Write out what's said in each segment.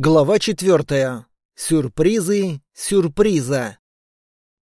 Глава четвертая. Сюрпризы сюрприза.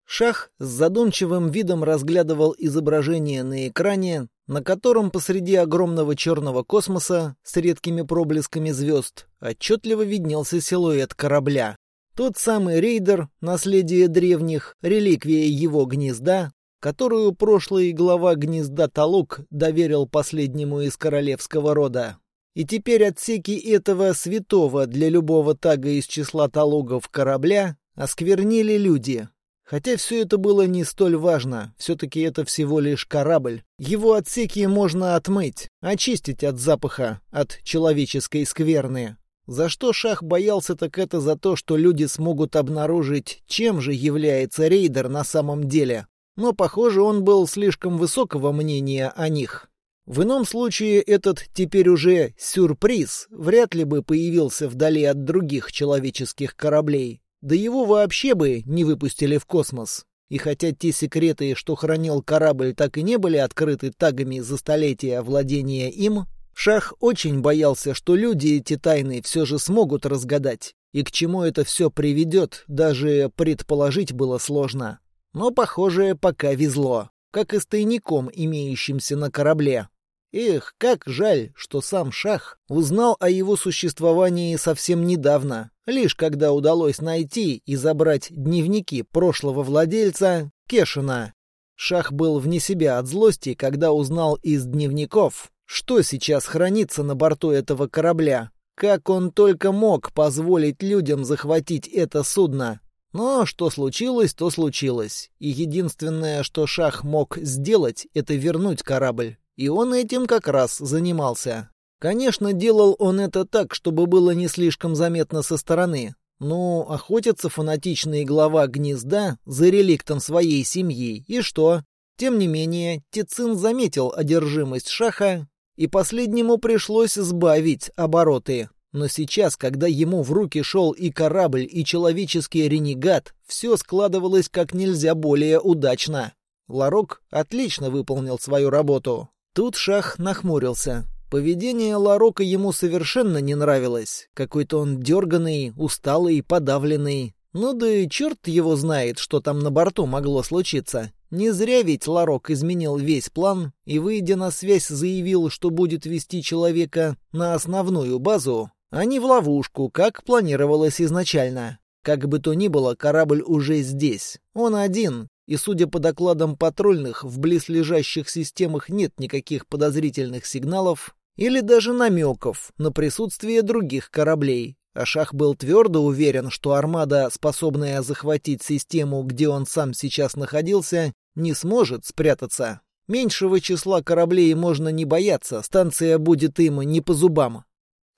Шах с задумчивым видом разглядывал изображение на экране, на котором посреди огромного черного космоса с редкими проблесками звезд отчетливо виднелся силуэт корабля. Тот самый рейдер, наследие древних, реликвия его гнезда, которую прошлый глава гнезда Талук доверил последнему из королевского рода. И теперь отсеки этого святого для любого тага из числа талугов корабля осквернили люди. Хотя все это было не столь важно, все-таки это всего лишь корабль. Его отсеки можно отмыть, очистить от запаха, от человеческой скверны. За что Шах боялся, так это за то, что люди смогут обнаружить, чем же является рейдер на самом деле. Но, похоже, он был слишком высокого мнения о них. В ином случае этот теперь уже сюрприз вряд ли бы появился вдали от других человеческих кораблей. Да его вообще бы не выпустили в космос. И хотя те секреты, что хранил корабль, так и не были открыты тагами за столетия владения им, Шах очень боялся, что люди эти тайны все же смогут разгадать. И к чему это все приведет, даже предположить было сложно. Но, похоже, пока везло, как и с тайником, имеющимся на корабле. Эх, как жаль, что сам Шах узнал о его существовании совсем недавно, лишь когда удалось найти и забрать дневники прошлого владельца Кешина. Шах был вне себя от злости, когда узнал из дневников, что сейчас хранится на борту этого корабля. Как он только мог позволить людям захватить это судно. Но что случилось, то случилось. И единственное, что Шах мог сделать, это вернуть корабль. И он этим как раз занимался. Конечно, делал он это так, чтобы было не слишком заметно со стороны. Ну, охотится фанатичный глава гнезда за реликтом своей семьи. И что? Тем не менее, Тицин заметил одержимость Шаха, и последнему пришлось сбавить обороты. Но сейчас, когда ему в руки шел и корабль, и человеческий ренегат, все складывалось как нельзя более удачно. Ларок отлично выполнил свою работу. Тут Шах нахмурился. Поведение Ларока ему совершенно не нравилось. Какой-то он дерганный, усталый, подавленный. Ну да и черт его знает, что там на борту могло случиться. Не зря ведь Ларок изменил весь план и, выйдя на связь, заявил, что будет вести человека на основную базу, а не в ловушку, как планировалось изначально. Как бы то ни было, корабль уже здесь. Он один, и, судя по докладам патрульных, в близлежащих системах нет никаких подозрительных сигналов или даже намеков на присутствие других кораблей. А Шах был твердо уверен, что армада, способная захватить систему, где он сам сейчас находился, не сможет спрятаться. Меньшего числа кораблей можно не бояться, станция будет им не по зубам.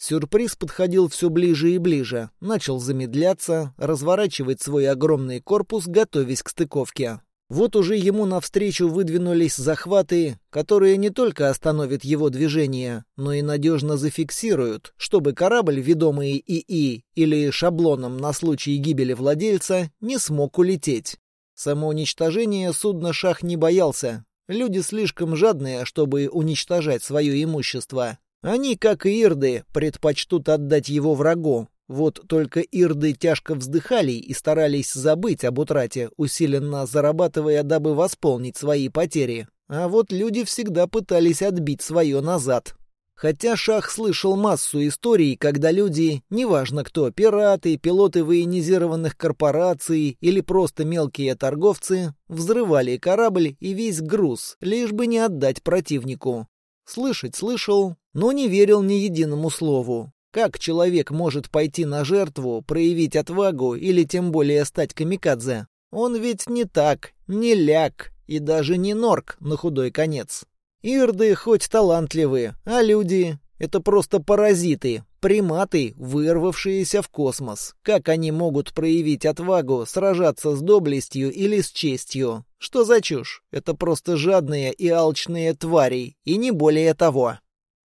Сюрприз подходил все ближе и ближе, начал замедляться, разворачивать свой огромный корпус, готовясь к стыковке. Вот уже ему навстречу выдвинулись захваты, которые не только остановят его движение, но и надежно зафиксируют, чтобы корабль, ведомый ИИ или шаблоном на случай гибели владельца, не смог улететь. Самоуничтожение судна Шах не боялся. Люди слишком жадные, чтобы уничтожать свое имущество. Они, как и ирды, предпочтут отдать его врагу. Вот только ирды тяжко вздыхали и старались забыть об утрате, усиленно зарабатывая, дабы восполнить свои потери. А вот люди всегда пытались отбить свое назад. Хотя Шах слышал массу историй, когда люди, неважно кто, пираты, пилоты военизированных корпораций или просто мелкие торговцы, взрывали корабль и весь груз, лишь бы не отдать противнику. Слышать слышал, но не верил ни единому слову. Как человек может пойти на жертву, проявить отвагу или тем более стать камикадзе? Он ведь не так, не ляг и даже не норк на худой конец. Ирды хоть талантливые, а люди — это просто паразиты, приматы, вырвавшиеся в космос. Как они могут проявить отвагу, сражаться с доблестью или с честью? Что за чушь? Это просто жадные и алчные твари, и не более того.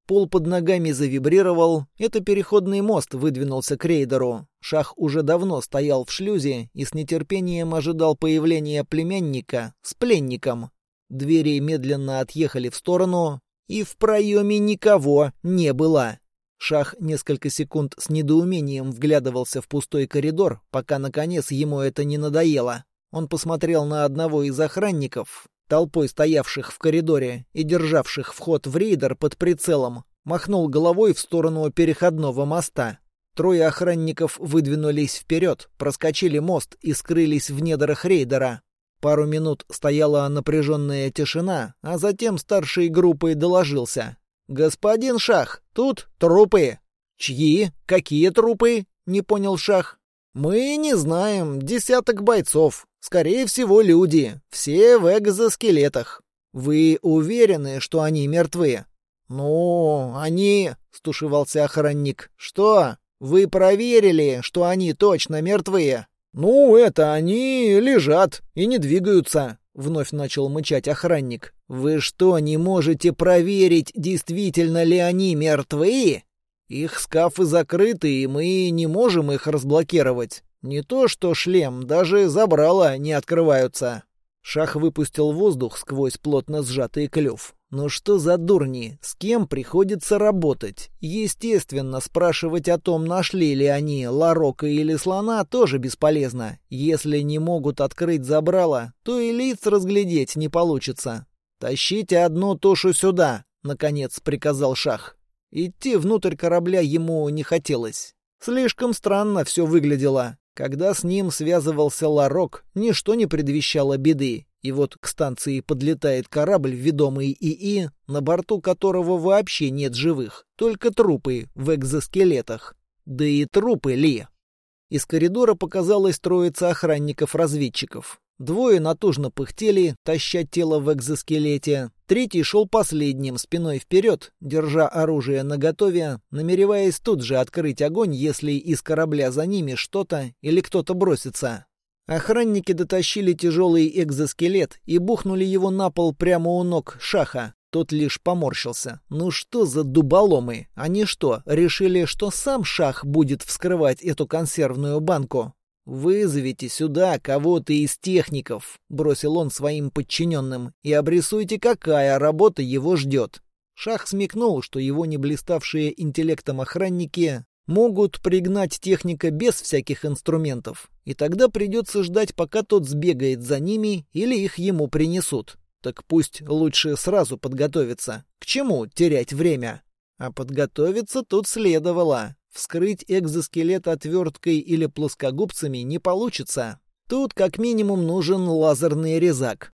Пол под ногами завибрировал. Это переходный мост выдвинулся к рейдеру. Шах уже давно стоял в шлюзе и с нетерпением ожидал появления племянника с пленником. Двери медленно отъехали в сторону, и в проеме никого не было. Шах несколько секунд с недоумением вглядывался в пустой коридор, пока, наконец, ему это не надоело. Он посмотрел на одного из охранников, толпой стоявших в коридоре и державших вход в рейдер под прицелом, махнул головой в сторону переходного моста. Трое охранников выдвинулись вперед, проскочили мост и скрылись в недрах рейдера. Пару минут стояла напряженная тишина, а затем старший группой доложился. «Господин Шах, тут трупы». «Чьи? Какие трупы?» — не понял Шах. «Мы не знаем. Десяток бойцов. Скорее всего, люди. Все в экзоскелетах. Вы уверены, что они мертвы?» «Ну, они...» — стушевался охранник. «Что? Вы проверили, что они точно мертвые?» «Ну, это они лежат и не двигаются», — вновь начал мычать охранник. «Вы что, не можете проверить, действительно ли они мертвы?» «Их скафы закрыты, и мы не можем их разблокировать. Не то что шлем, даже забрала не открываются». Шах выпустил воздух сквозь плотно сжатый клюв. «Ну что за дурни? С кем приходится работать? Естественно, спрашивать о том, нашли ли они ларока или слона, тоже бесполезно. Если не могут открыть забрало, то и лиц разглядеть не получится. «Тащите одну тушу сюда», — наконец приказал Шах. Идти внутрь корабля ему не хотелось. Слишком странно все выглядело. Когда с ним связывался Ларок, ничто не предвещало беды. И вот к станции подлетает корабль, ведомый ИИ, на борту которого вообще нет живых, только трупы в экзоскелетах. Да и трупы ли? Из коридора показалась троица охранников-разведчиков. Двое натужно пыхтели, таща тело в экзоскелете. Третий шел последним, спиной вперед, держа оружие наготове, намереваясь тут же открыть огонь, если из корабля за ними что-то или кто-то бросится. Охранники дотащили тяжелый экзоскелет и бухнули его на пол прямо у ног Шаха. Тот лишь поморщился. Ну что за дуболомы? Они что, решили, что сам Шах будет вскрывать эту консервную банку? «Вызовите сюда кого-то из техников», — бросил он своим подчиненным, — «и обрисуйте, какая работа его ждет». Шах смекнул, что его не блиставшие интеллектом охранники могут пригнать техника без всяких инструментов, и тогда придется ждать, пока тот сбегает за ними или их ему принесут. Так пусть лучше сразу подготовиться. К чему терять время? А подготовиться тут следовало. Вскрыть экзоскелет отверткой или плоскогубцами не получится. Тут как минимум нужен лазерный резак.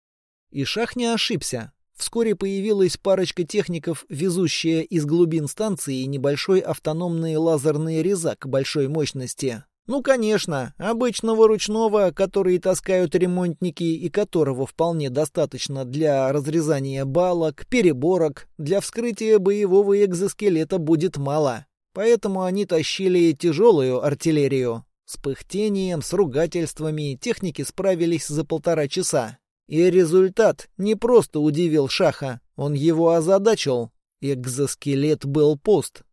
И Шах не ошибся. Вскоре появилась парочка техников, везущая из глубин станции небольшой автономный лазерный резак большой мощности. Ну, конечно, обычного ручного, который таскают ремонтники и которого вполне достаточно для разрезания балок, переборок, для вскрытия боевого экзоскелета будет мало. Поэтому они тащили тяжелую артиллерию. С пыхтением, с ругательствами техники справились за полтора часа. И результат не просто удивил Шаха, он его озадачил. Экзоскелет был пуст.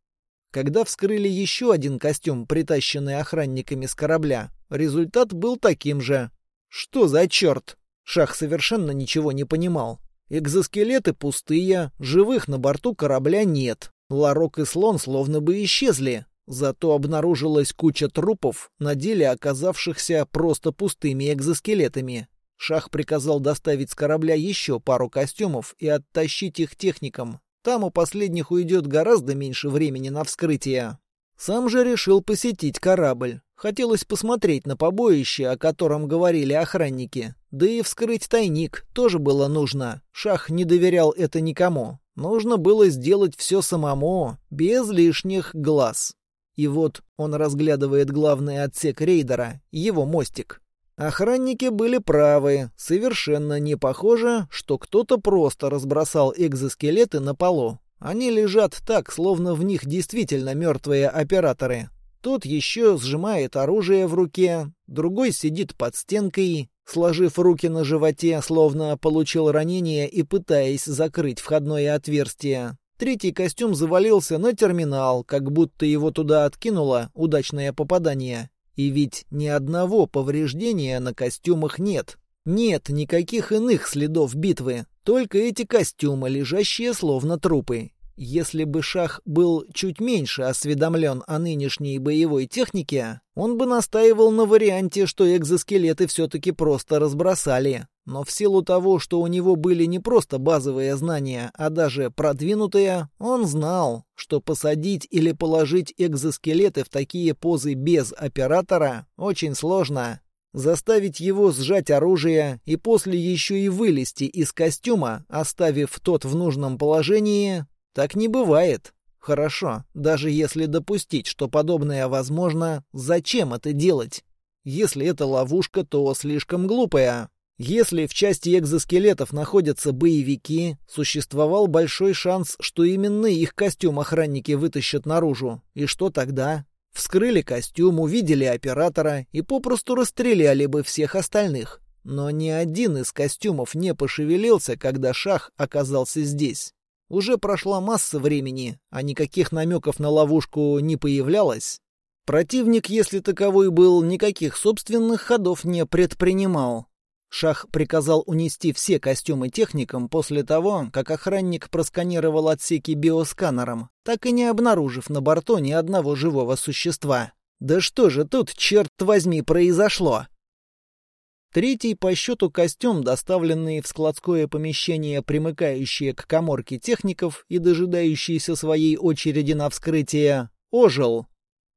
Когда вскрыли еще один костюм, притащенный охранниками с корабля, результат был таким же. Что за черт? Шах совершенно ничего не понимал. Экзоскелеты пустые, живых на борту корабля нет. Ларок и слон словно бы исчезли, зато обнаружилась куча трупов, на деле оказавшихся просто пустыми экзоскелетами. Шах приказал доставить с корабля еще пару костюмов и оттащить их техникам. Там у последних уйдет гораздо меньше времени на вскрытие. Сам же решил посетить корабль. Хотелось посмотреть на побоище, о котором говорили охранники. Да и вскрыть тайник тоже было нужно. Шах не доверял это никому. Нужно было сделать все самому, без лишних глаз. И вот он разглядывает главный отсек рейдера, его мостик. Охранники были правы, совершенно не похоже, что кто-то просто разбросал экзоскелеты на полу. Они лежат так, словно в них действительно мертвые операторы. Тот еще сжимает оружие в руке, другой сидит под стенкой, сложив руки на животе, словно получил ранение и пытаясь закрыть входное отверстие. Третий костюм завалился на терминал, как будто его туда откинуло удачное попадание. И ведь ни одного повреждения на костюмах нет. Нет никаких иных следов битвы, только эти костюмы, лежащие словно трупы. Если бы Шах был чуть меньше осведомлен о нынешней боевой технике, он бы настаивал на варианте, что экзоскелеты все-таки просто разбросали. Но в силу того, что у него были не просто базовые знания, а даже продвинутые, он знал, что посадить или положить экзоскелеты в такие позы без оператора очень сложно. Заставить его сжать оружие и после еще и вылезти из костюма, оставив тот в нужном положении, так не бывает. Хорошо, даже если допустить, что подобное возможно, зачем это делать? Если это ловушка, то слишком глупая. Если в части экзоскелетов находятся боевики, существовал большой шанс, что именно их костюм охранники вытащат наружу. И что тогда? Вскрыли костюм, увидели оператора и попросту расстреляли бы всех остальных. Но ни один из костюмов не пошевелился, когда Шах оказался здесь. Уже прошла масса времени, а никаких намеков на ловушку не появлялось. Противник, если таковой был, никаких собственных ходов не предпринимал. Шах приказал унести все костюмы техникам после того, как охранник просканировал отсеки биосканером, так и не обнаружив на борту ни одного живого существа. Да что же тут, черт возьми, произошло? Третий по счету костюм, доставленный в складское помещение, примыкающее к коморке техников и дожидающийся своей очереди на вскрытие, ожил.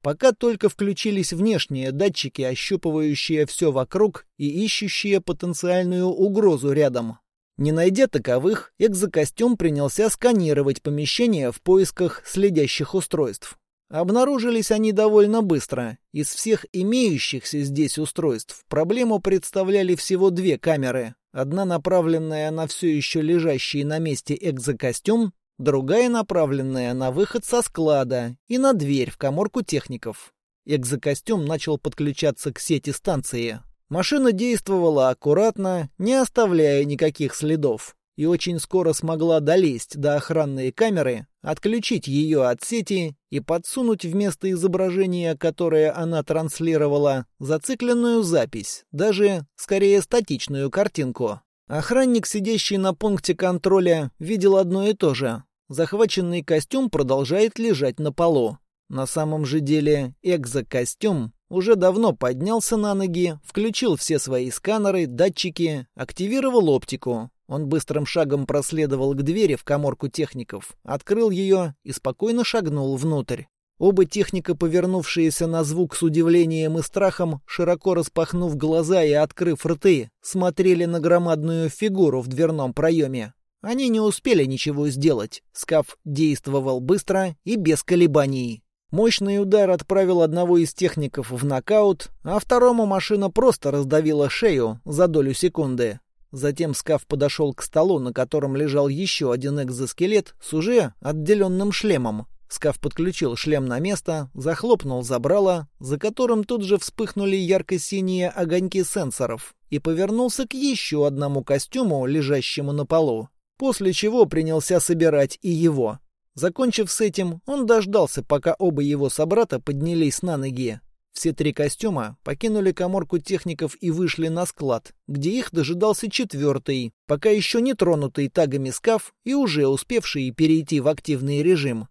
Пока только включились внешние датчики, ощупывающие все вокруг и ищущие потенциальную угрозу рядом. Не найдя таковых, экзокостюм принялся сканировать помещение в поисках следящих устройств. Обнаружились они довольно быстро. Из всех имеющихся здесь устройств проблему представляли всего две камеры. Одна направленная на все еще лежащий на месте экзокостюм, другая направленная на выход со склада и на дверь в коморку техников. Экзокостюм начал подключаться к сети станции. Машина действовала аккуратно, не оставляя никаких следов и очень скоро смогла долезть до охранной камеры, отключить ее от сети и подсунуть вместо изображения, которое она транслировала, зацикленную запись, даже, скорее, статичную картинку. Охранник, сидящий на пункте контроля, видел одно и то же. Захваченный костюм продолжает лежать на полу. На самом же деле экзокостюм уже давно поднялся на ноги, включил все свои сканеры, датчики, активировал оптику, он быстрым шагом проследовал к двери в коморку техников, открыл ее и спокойно шагнул внутрь. Оба техника, повернувшиеся на звук с удивлением и страхом, широко распахнув глаза и открыв рты, смотрели на громадную фигуру в дверном проеме. Они не успели ничего сделать. Скаф действовал быстро и без колебаний. Мощный удар отправил одного из техников в нокаут, а второму машина просто раздавила шею за долю секунды. Затем Скаф подошел к столу, на котором лежал еще один экзоскелет с уже отделенным шлемом. Скаф подключил шлем на место, захлопнул забрало, за которым тут же вспыхнули ярко-синие огоньки сенсоров, и повернулся к еще одному костюму, лежащему на полу, после чего принялся собирать и его. Закончив с этим, он дождался, пока оба его собрата поднялись на ноги, все три костюма покинули коморку техников и вышли на склад, где их дожидался четвертый, пока еще не тронутый тагами скаф и уже успевший перейти в активный режим.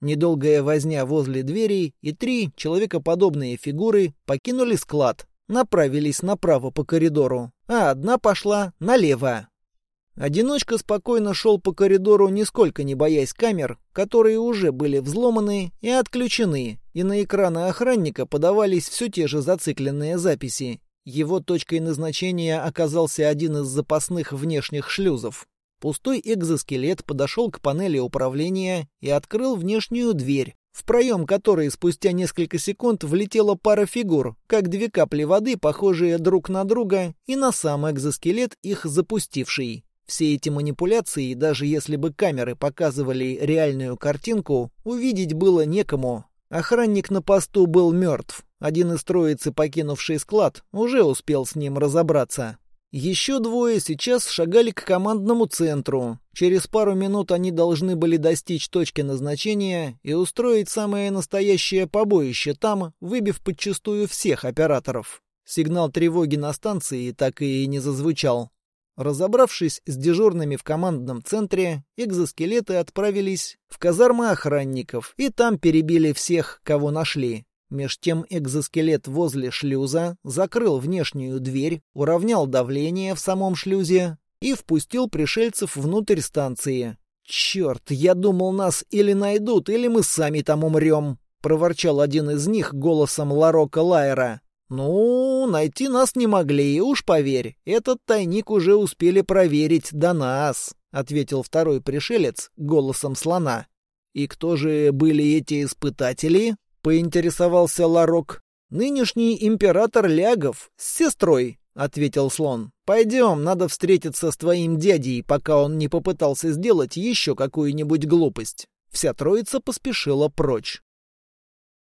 Недолгая возня возле дверей, и три человекоподобные фигуры покинули склад, направились направо по коридору, а одна пошла налево. Одиночка спокойно шел по коридору, нисколько не боясь камер, которые уже были взломаны и отключены, и на экраны охранника подавались все те же зацикленные записи. Его точкой назначения оказался один из запасных внешних шлюзов. Пустой экзоскелет подошел к панели управления и открыл внешнюю дверь, в проем которой спустя несколько секунд влетела пара фигур, как две капли воды, похожие друг на друга, и на сам экзоскелет, их запустивший. Все эти манипуляции, даже если бы камеры показывали реальную картинку, увидеть было некому. Охранник на посту был мертв. Один из троицы, покинувший склад, уже успел с ним разобраться. Еще двое сейчас шагали к командному центру. Через пару минут они должны были достичь точки назначения и устроить самое настоящее побоище там, выбив подчистую всех операторов. Сигнал тревоги на станции так и не зазвучал. Разобравшись с дежурными в командном центре, экзоскелеты отправились в казармы охранников и там перебили всех, кого нашли. Меж тем экзоскелет возле шлюза закрыл внешнюю дверь, уравнял давление в самом шлюзе и впустил пришельцев внутрь станции. «Черт, я думал, нас или найдут, или мы сами там умрем», — проворчал один из них голосом Ларока Лайера. «Ну, найти нас не могли, уж поверь, этот тайник уже успели проверить до нас», — ответил второй пришелец голосом слона. «И кто же были эти испытатели?» — поинтересовался Ларок. «Нынешний император Лягов с сестрой», — ответил слон. «Пойдем, надо встретиться с твоим дядей, пока он не попытался сделать еще какую-нибудь глупость». Вся троица поспешила прочь.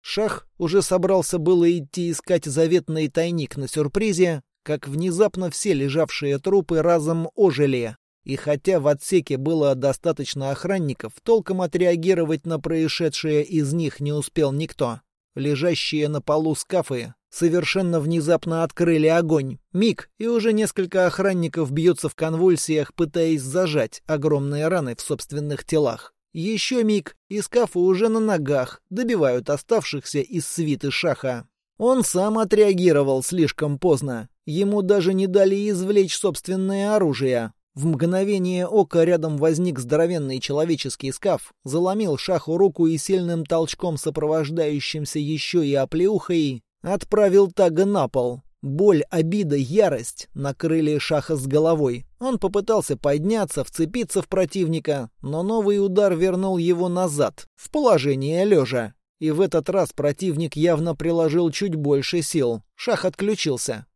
Шах уже собрался было идти искать заветный тайник на сюрпризе, как внезапно все лежавшие трупы разом ожили. И хотя в отсеке было достаточно охранников, толком отреагировать на происшедшее из них не успел никто. Лежащие на полу скафы совершенно внезапно открыли огонь. Миг, и уже несколько охранников бьются в конвульсиях, пытаясь зажать огромные раны в собственных телах. Еще миг, и скафы уже на ногах, добивают оставшихся из свиты шаха. Он сам отреагировал слишком поздно. Ему даже не дали извлечь собственное оружие. В мгновение ока рядом возник здоровенный человеческий скаф, заломил шаху руку и сильным толчком, сопровождающимся еще и оплеухой, отправил тага на пол. Боль, обида, ярость накрыли Шаха с головой. Он попытался подняться, вцепиться в противника, но новый удар вернул его назад, в положение лежа. И в этот раз противник явно приложил чуть больше сил. Шах отключился.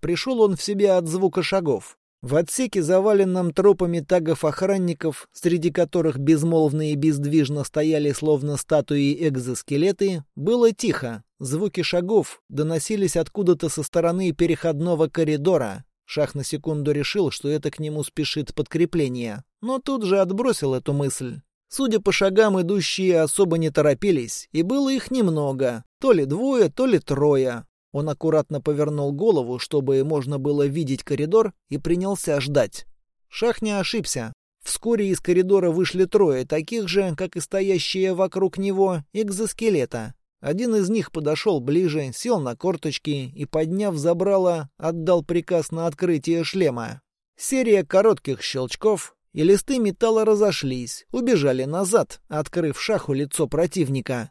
Пришел он в себя от звука шагов. В отсеке, заваленном трупами тагов-охранников, среди которых безмолвно и бездвижно стояли словно статуи экзоскелеты, было тихо. Звуки шагов доносились откуда-то со стороны переходного коридора. Шах на секунду решил, что это к нему спешит подкрепление, но тут же отбросил эту мысль. Судя по шагам, идущие особо не торопились, и было их немного, то ли двое, то ли трое. Он аккуратно повернул голову, чтобы можно было видеть коридор, и принялся ждать. Шах не ошибся. Вскоре из коридора вышли трое, таких же, как и стоящие вокруг него, экзоскелета. Один из них подошел ближе, сел на корточки и, подняв забрало, отдал приказ на открытие шлема. Серия коротких щелчков, и листы металла разошлись, убежали назад, открыв шаху лицо противника.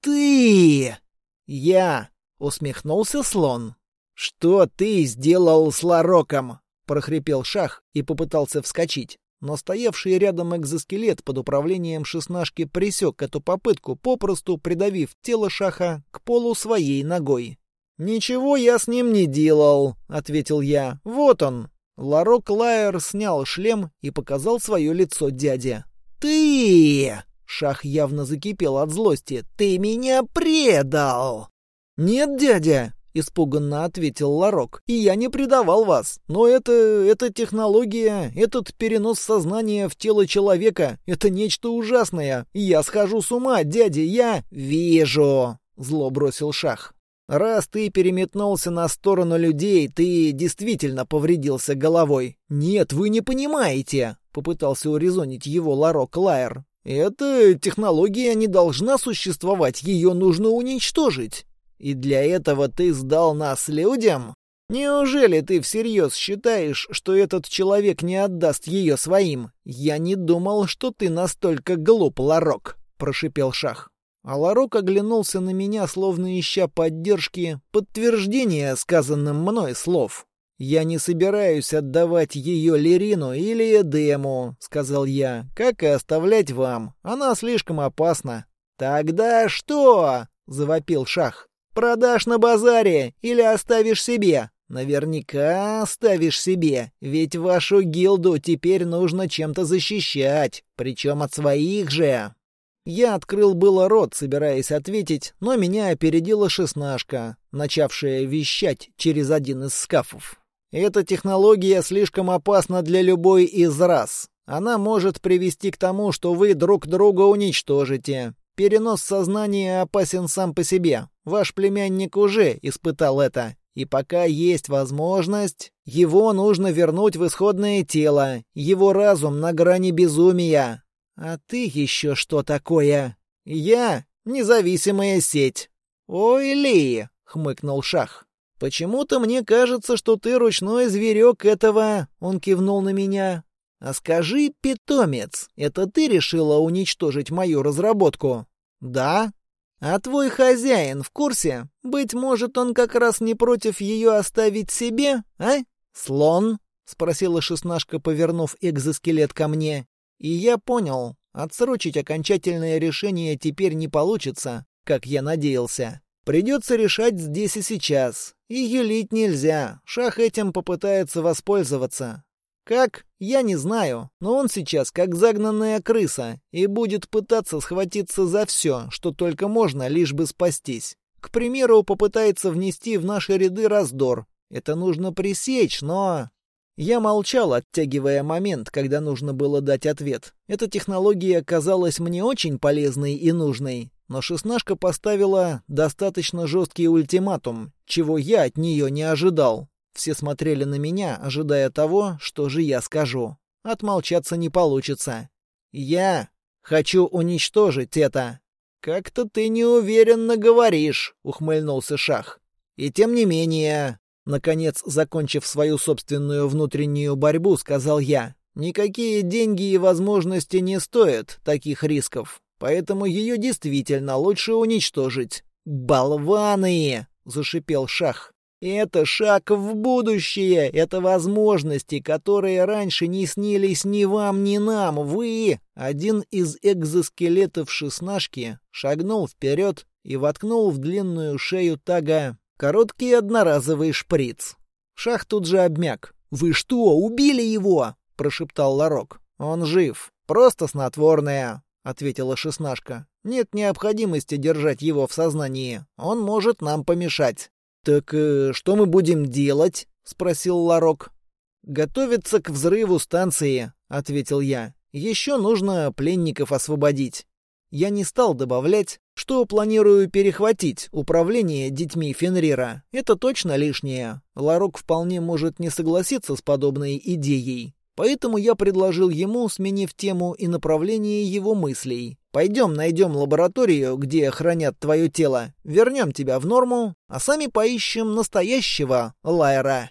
«Ты!» «Я!» — усмехнулся слон. «Что ты сделал с Лароком?» — прохрипел Шах и попытался вскочить. Но стоявший рядом экзоскелет под управлением шестнашки пресек эту попытку, попросту придавив тело Шаха к полу своей ногой. «Ничего я с ним не делал», — ответил я. «Вот он». Ларок Лайер снял шлем и показал свое лицо дяде. «Ты!» — Шах явно закипел от злости. «Ты меня предал!» «Нет, дядя!» — испуганно ответил Ларок. «И я не предавал вас. Но это... эта технология, этот перенос сознания в тело человека — это нечто ужасное. Я схожу с ума, дядя, я...» «Вижу!» — зло бросил Шах. «Раз ты переметнулся на сторону людей, ты действительно повредился головой». «Нет, вы не понимаете!» — попытался урезонить его Ларок Лайер. «Эта технология не должна существовать, ее нужно уничтожить». И для этого ты сдал нас людям? Неужели ты всерьез считаешь, что этот человек не отдаст ее своим? Я не думал, что ты настолько глуп, Ларок, прошипел Шах. А Ларок оглянулся на меня, словно ища поддержки, подтверждения сказанным мной слов. «Я не собираюсь отдавать ее Лерину или Эдему», — сказал я, — «как и оставлять вам. Она слишком опасна». «Тогда что?» — завопил Шах. Продашь на базаре или оставишь себе? Наверняка оставишь себе, ведь вашу гилду теперь нужно чем-то защищать, причем от своих же. Я открыл было рот, собираясь ответить, но меня опередила шестнашка, начавшая вещать через один из скафов. Эта технология слишком опасна для любой из рас. Она может привести к тому, что вы друг друга уничтожите. Перенос сознания опасен сам по себе. Ваш племянник уже испытал это. И пока есть возможность, его нужно вернуть в исходное тело. Его разум на грани безумия. А ты еще что такое? Я — независимая сеть. Ой, Ли, — хмыкнул Шах. «Почему-то мне кажется, что ты ручной зверек этого...» — он кивнул на меня. «А скажи, питомец, это ты решила уничтожить мою разработку?» «Да». «А твой хозяин в курсе? Быть может, он как раз не против ее оставить себе, а? Слон?» — спросила шестнашка, повернув экзоскелет ко мне. И я понял, отсрочить окончательное решение теперь не получится, как я надеялся. Придется решать здесь и сейчас. И юлить нельзя. Шах этим попытается воспользоваться. Как? Я не знаю. Но он сейчас как загнанная крыса и будет пытаться схватиться за все, что только можно, лишь бы спастись. К примеру, попытается внести в наши ряды раздор. Это нужно пресечь, но... Я молчал, оттягивая момент, когда нужно было дать ответ. Эта технология казалась мне очень полезной и нужной, но шестнашка поставила достаточно жесткий ультиматум, чего я от нее не ожидал. Все смотрели на меня, ожидая того, что же я скажу. Отмолчаться не получится. Я хочу уничтожить это. Как-то ты неуверенно говоришь, ухмыльнулся Шах. И тем не менее, наконец, закончив свою собственную внутреннюю борьбу, сказал я: никакие деньги и возможности не стоят таких рисков. Поэтому ее действительно лучше уничтожить. «Болваны!» — зашипел Шах. «Это шаг в будущее! Это возможности, которые раньше не снились ни вам, ни нам! Вы...» Один из экзоскелетов шестнашки шагнул вперед и воткнул в длинную шею тага короткий одноразовый шприц. Шах тут же обмяк. «Вы что, убили его?» — прошептал Ларок. «Он жив. Просто снотворное ответила шестнашка. «Нет необходимости держать его в сознании. Он может нам помешать». «Так э, что мы будем делать?» — спросил Ларок. «Готовиться к взрыву станции», — ответил я. «Еще нужно пленников освободить». Я не стал добавлять, что планирую перехватить управление детьми Фенрира. Это точно лишнее. Ларок вполне может не согласиться с подобной идеей. Поэтому я предложил ему, сменив тему и направление его мыслей. «Пойдем найдем лабораторию, где хранят твое тело, вернем тебя в норму, а сами поищем настоящего Лайра».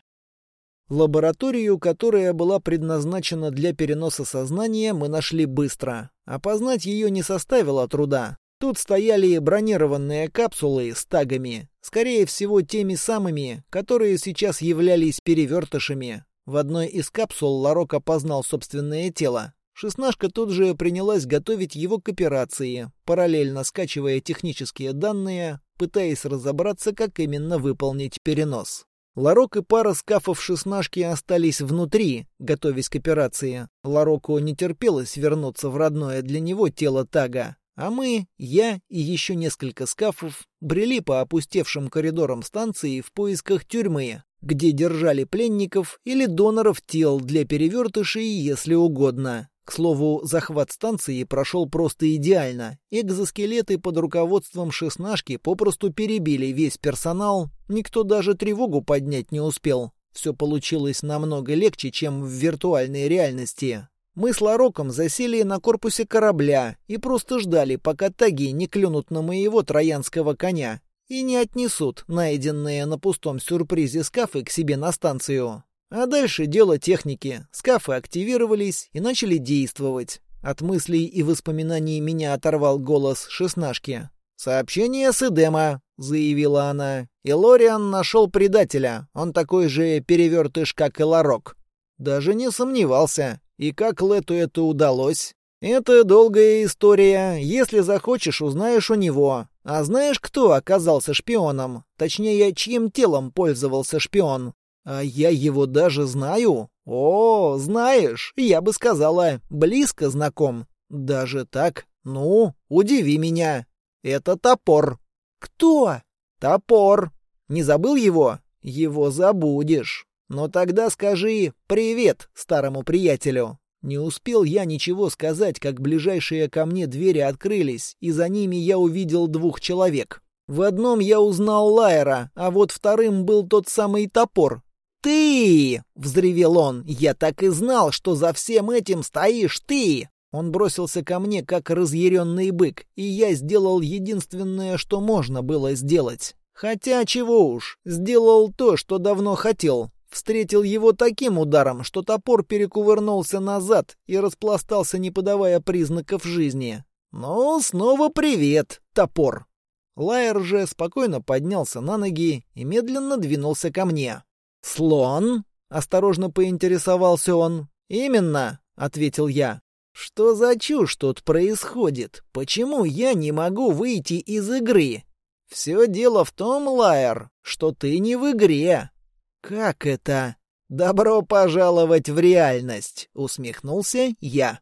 Лабораторию, которая была предназначена для переноса сознания, мы нашли быстро. Опознать ее не составило труда. Тут стояли бронированные капсулы с тагами, скорее всего теми самыми, которые сейчас являлись перевертышами. В одной из капсул Ларок опознал собственное тело. Шестнашка тут же принялась готовить его к операции, параллельно скачивая технические данные, пытаясь разобраться, как именно выполнить перенос. Ларок и пара скафов шестнашки остались внутри, готовясь к операции. Лароку не терпелось вернуться в родное для него тело Тага. А мы, я и еще несколько скафов, брели по опустевшим коридорам станции в поисках тюрьмы, где держали пленников или доноров тел для перевертышей, если угодно. К слову, захват станции прошел просто идеально. Экзоскелеты под руководством шестнашки попросту перебили весь персонал, никто даже тревогу поднять не успел. Все получилось намного легче, чем в виртуальной реальности. Мы с Лароком засели на корпусе корабля и просто ждали, пока таги не клюнут на моего троянского коня и не отнесут найденные на пустом сюрпризе скафы к себе на станцию. А дальше дело техники. Скафы активировались и начали действовать. От мыслей и воспоминаний меня оторвал голос шестнашки. «Сообщение с Эдема», — заявила она. «И Лориан нашел предателя. Он такой же перевертыш, как и Ларок». Даже не сомневался. И как Лету это удалось? Это долгая история. Если захочешь, узнаешь у него. А знаешь, кто оказался шпионом? Точнее, чьим телом пользовался шпион? А я его даже знаю. О, знаешь, я бы сказала, близко знаком. Даже так? Ну, удиви меня. Это топор. Кто? Топор. Не забыл его? Его забудешь. Но тогда скажи «привет» старому приятелю. Не успел я ничего сказать, как ближайшие ко мне двери открылись, и за ними я увидел двух человек. В одном я узнал Лайера, а вот вторым был тот самый топор. «Ты!» — взревел он. «Я так и знал, что за всем этим стоишь ты!» Он бросился ко мне, как разъяренный бык, и я сделал единственное, что можно было сделать. Хотя чего уж, сделал то, что давно хотел. Встретил его таким ударом, что топор перекувырнулся назад и распластался, не подавая признаков жизни. «Ну, снова привет, топор!» Лайер же спокойно поднялся на ноги и медленно двинулся ко мне. «Слон?» — осторожно поинтересовался он. «Именно», — ответил я. «Что за чушь тут происходит? Почему я не могу выйти из игры?» «Все дело в том, Лайер, что ты не в игре». «Как это?» «Добро пожаловать в реальность», — усмехнулся я.